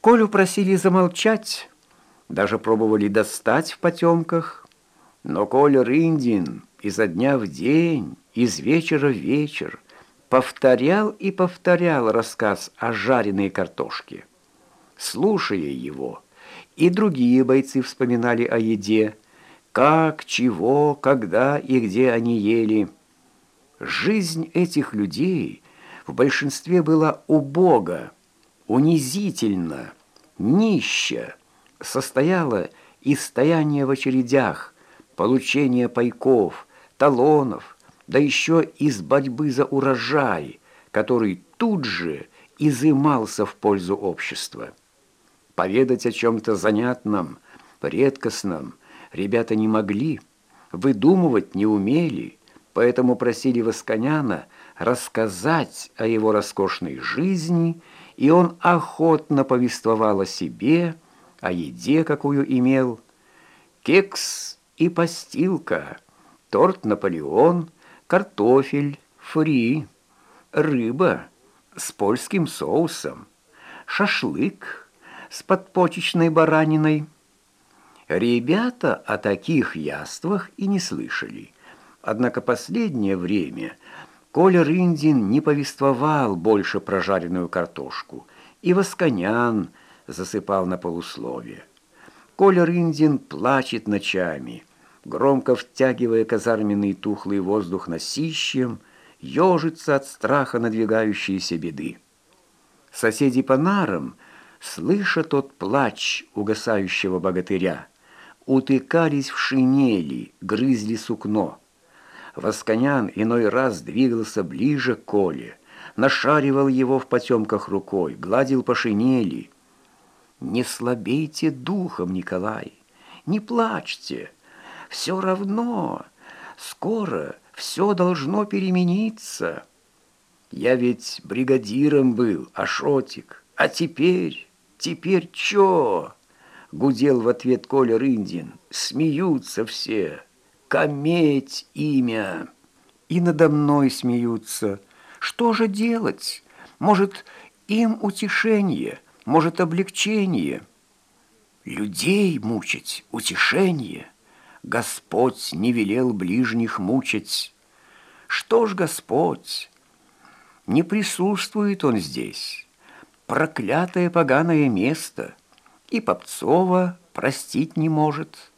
Колю просили замолчать, даже пробовали достать в потемках, но Коля Рындин изо дня в день, из вечера в вечер повторял и повторял рассказ о жареной картошке. Слушая его, и другие бойцы вспоминали о еде, как, чего, когда и где они ели. Жизнь этих людей в большинстве была убога, унизительна, нища, состояла из стояния в очередях, получения пайков, талонов, да еще из борьбы за урожай, который тут же изымался в пользу общества. Поведать о чем-то занятном, редкостном ребята не могли, выдумывать не умели, поэтому просили Восконяна рассказать о его роскошной жизни, и он охотно повествовал о себе, о еде, какую имел. Кекс и постилка, торт «Наполеон», картофель, фри, рыба с польским соусом, шашлык с подпочечной бараниной. Ребята о таких яствах и не слышали. Однако последнее время Коля Рындин не повествовал больше про жареную картошку, и Восконян засыпал на полусловие. Коля Рындин плачет ночами – громко втягивая казарменный тухлый воздух носищем, ежится от страха надвигающейся беды. Соседи по нарам, слыша тот плач угасающего богатыря, утыкались в шинели, грызли сукно. Восконян иной раз двигался ближе к Коле, нашаривал его в потемках рукой, гладил по шинели. «Не слабейте духом, Николай, не плачьте!» Все равно, скоро все должно перемениться. Я ведь бригадиром был, Ашотик, а теперь, теперь чё? Гудел в ответ Коля Рындин. Смеются все. Кометь имя. И надо мной смеются. Что же делать? Может, им утешение, может, облегчение. Людей мучить, утешение — Господь не велел ближних мучить. Что ж Господь? Не присутствует Он здесь. Проклятое поганое место. И Попцова простить не может».